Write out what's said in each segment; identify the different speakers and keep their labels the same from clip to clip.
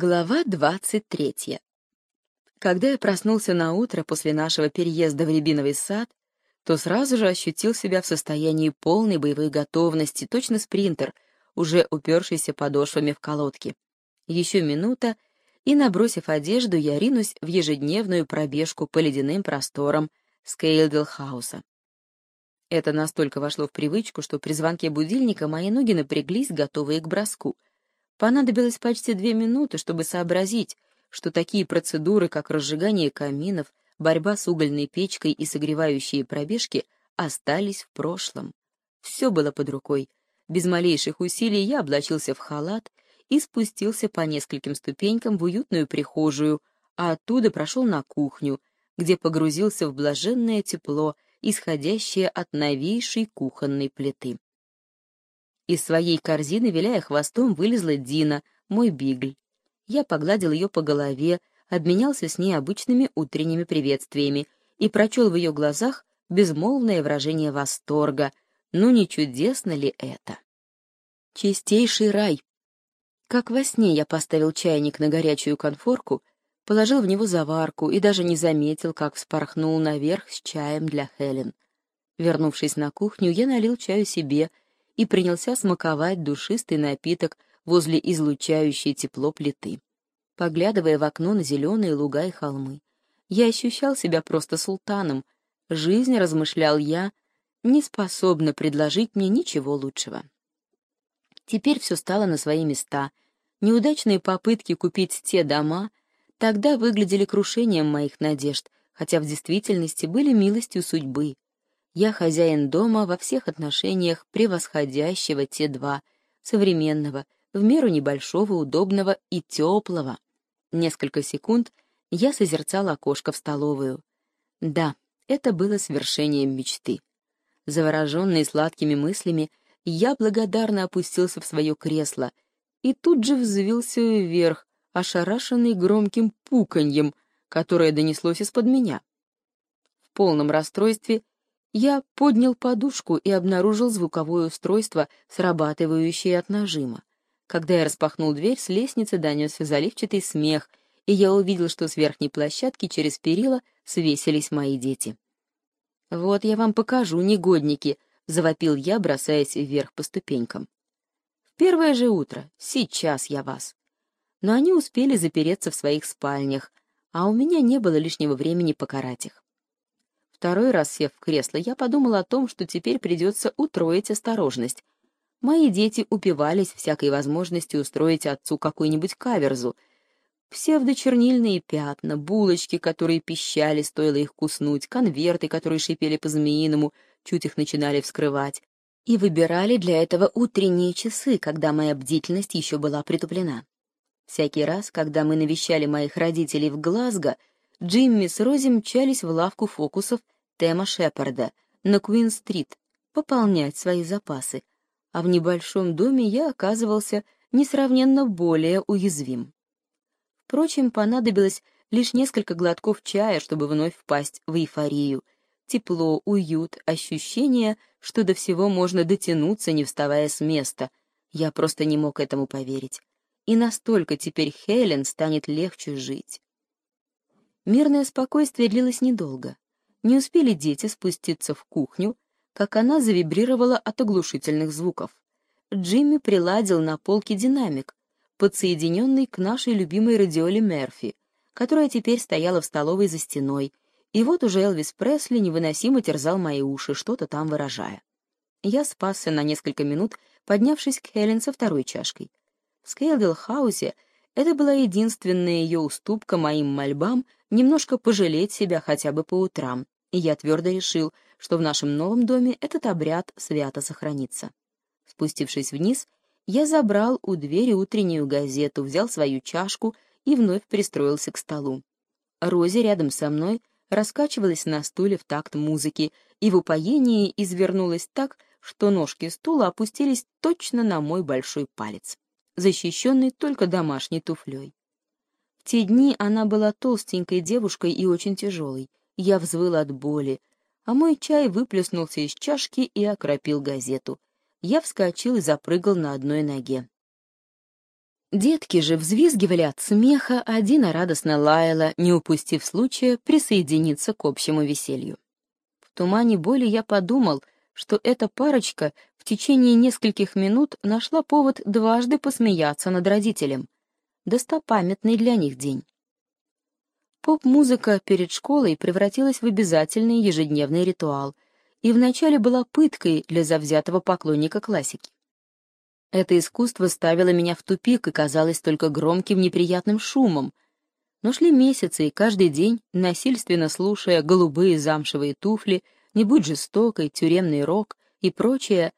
Speaker 1: Глава двадцать третья. Когда я проснулся на утро после нашего переезда в Рябиновый сад, то сразу же ощутил себя в состоянии полной боевой готовности, точно спринтер, уже упершийся подошвами в колодки. Еще минута, и, набросив одежду, я ринусь в ежедневную пробежку по ледяным просторам Скейлдилхауса. Это настолько вошло в привычку, что при звонке будильника мои ноги напряглись, готовые к броску — Понадобилось почти две минуты, чтобы сообразить, что такие процедуры, как разжигание каминов, борьба с угольной печкой и согревающие пробежки, остались в прошлом. Все было под рукой. Без малейших усилий я облачился в халат и спустился по нескольким ступенькам в уютную прихожую, а оттуда прошел на кухню, где погрузился в блаженное тепло, исходящее от новейшей кухонной плиты. Из своей корзины, виляя хвостом, вылезла Дина, мой бигль. Я погладил ее по голове, обменялся с ней обычными утренними приветствиями и прочел в ее глазах безмолвное выражение восторга. Ну не чудесно ли это? Чистейший рай. Как во сне я поставил чайник на горячую конфорку, положил в него заварку и даже не заметил, как вспорхнул наверх с чаем для Хелен. Вернувшись на кухню, я налил чаю себе — и принялся смаковать душистый напиток возле излучающей тепло плиты. Поглядывая в окно на зеленые луга и холмы, я ощущал себя просто султаном. Жизнь, размышлял я, не способна предложить мне ничего лучшего. Теперь все стало на свои места. Неудачные попытки купить те дома тогда выглядели крушением моих надежд, хотя в действительности были милостью судьбы. Я хозяин дома во всех отношениях превосходящего те два, современного, в меру небольшого, удобного и теплого. Несколько секунд я созерцал окошко в столовую. Да, это было свершением мечты. Завороженный сладкими мыслями, я благодарно опустился в свое кресло и тут же взвился вверх, ошарашенный громким пуканьем, которое донеслось из-под меня. В полном расстройстве я поднял подушку и обнаружил звуковое устройство, срабатывающее от нажима. Когда я распахнул дверь, с лестницы донесся заливчатый смех, и я увидел, что с верхней площадки через перила свесились мои дети. «Вот я вам покажу, негодники!» — завопил я, бросаясь вверх по ступенькам. «В первое же утро, сейчас я вас!» Но они успели запереться в своих спальнях, а у меня не было лишнего времени покарать их. Второй раз сев в кресло, я подумал о том, что теперь придется утроить осторожность. Мои дети упивались всякой возможностью устроить отцу какую-нибудь каверзу. Псевдочернильные пятна, булочки, которые пищали, стоило их куснуть, конверты, которые шипели по-змеиному, чуть их начинали вскрывать. И выбирали для этого утренние часы, когда моя бдительность еще была притуплена. Всякий раз, когда мы навещали моих родителей в Глазго, Джимми с Рози мчались в лавку фокусов Тема Шепарда на Куин-стрит пополнять свои запасы, а в небольшом доме я оказывался несравненно более уязвим. Впрочем, понадобилось лишь несколько глотков чая, чтобы вновь впасть в эйфорию. Тепло, уют, ощущение, что до всего можно дотянуться, не вставая с места. Я просто не мог этому поверить. И настолько теперь Хелен станет легче жить. Мирное спокойствие длилось недолго. Не успели дети спуститься в кухню, как она завибрировала от оглушительных звуков. Джимми приладил на полке динамик, подсоединенный к нашей любимой радиоле Мерфи, которая теперь стояла в столовой за стеной, и вот уже Элвис Пресли невыносимо терзал мои уши, что-то там выражая. Я спасся на несколько минут, поднявшись к Хелен со второй чашкой. В Скелдейл-хаусе это была единственная ее уступка моим мольбам немножко пожалеть себя хотя бы по утрам, и я твердо решил, что в нашем новом доме этот обряд свято сохранится. Спустившись вниз, я забрал у двери утреннюю газету, взял свою чашку и вновь пристроился к столу. Рози рядом со мной раскачивалась на стуле в такт музыки и в упоении извернулась так, что ножки стула опустились точно на мой большой палец защищенной только домашней туфлей. Те дни она была толстенькой девушкой и очень тяжелой. Я взвыл от боли, а мой чай выплеснулся из чашки и окропил газету. Я вскочил и запрыгал на одной ноге. Детки же взвизгивали от смеха, а Дина радостно лаяла, не упустив случая присоединиться к общему веселью. В тумане боли я подумал, что эта парочка в течение нескольких минут нашла повод дважды посмеяться над родителем. Достопамятный для них день. Поп-музыка перед школой превратилась в обязательный ежедневный ритуал и вначале была пыткой для завзятого поклонника классики. Это искусство ставило меня в тупик и казалось только громким неприятным шумом. Но шли месяцы, и каждый день, насильственно слушая голубые замшевые туфли, «Не будь жестокой», «Тюремный рок» и прочее,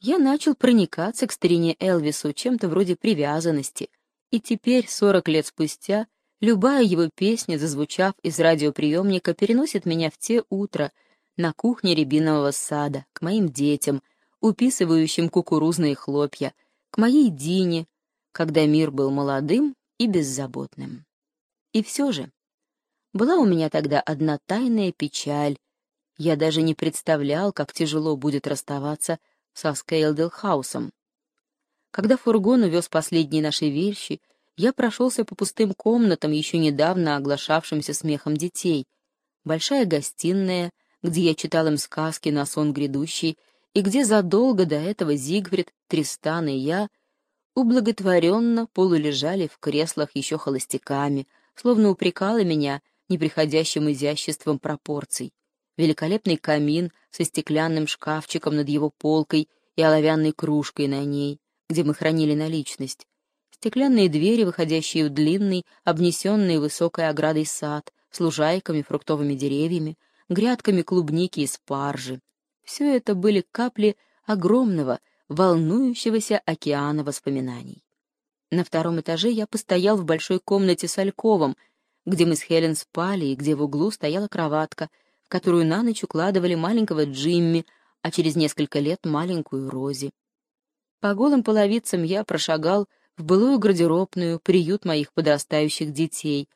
Speaker 1: я начал проникаться к старине Элвису чем-то вроде привязанности, и теперь, сорок лет спустя, любая его песня, зазвучав из радиоприемника, переносит меня в те утра на кухне рябинового сада, к моим детям — уписывающим кукурузные хлопья, к моей Дине, когда мир был молодым и беззаботным. И все же, была у меня тогда одна тайная печаль. Я даже не представлял, как тяжело будет расставаться со Скейлдилхаусом. Когда фургон увез последние наши вещи, я прошелся по пустым комнатам, еще недавно оглашавшимся смехом детей. Большая гостиная, где я читал им сказки на сон грядущий, и где задолго до этого Зигфрид, Тристан и я ублаготворенно полулежали в креслах еще холостяками, словно упрекала меня неприходящим изяществом пропорций. Великолепный камин со стеклянным шкафчиком над его полкой и оловянной кружкой на ней, где мы хранили наличность. Стеклянные двери, выходящие в длинный, обнесенный высокой оградой сад, с лужайками, фруктовыми деревьями, грядками клубники и спаржи, все это были капли огромного, волнующегося океана воспоминаний. На втором этаже я постоял в большой комнате с Альковом, где мы с Хелен спали и где в углу стояла кроватка, в которую на ночь укладывали маленького Джимми, а через несколько лет маленькую Рози. По голым половицам я прошагал в былую гардеробную, приют моих подрастающих детей,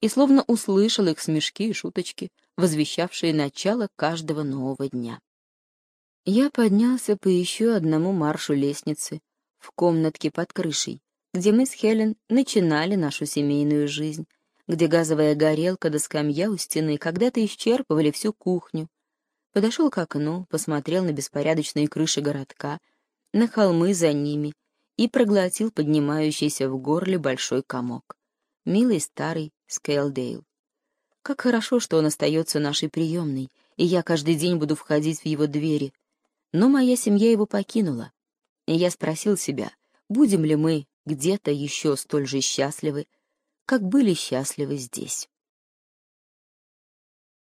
Speaker 1: и словно услышал их смешки и шуточки, возвещавшие начало каждого нового дня. Я поднялся по еще одному маршу лестницы в комнатке под крышей, где мы с Хелен начинали нашу семейную жизнь, где газовая горелка да скамья у стены когда-то исчерпывали всю кухню. Подошел к окну, посмотрел на беспорядочные крыши городка, на холмы за ними и проглотил поднимающийся в горле большой комок. Милый старый Скелдейл. Как хорошо, что он остается нашей приемной, и я каждый день буду входить в его двери — но моя семья его покинула. И я спросил себя, будем ли мы где-то еще столь же счастливы, как были счастливы здесь.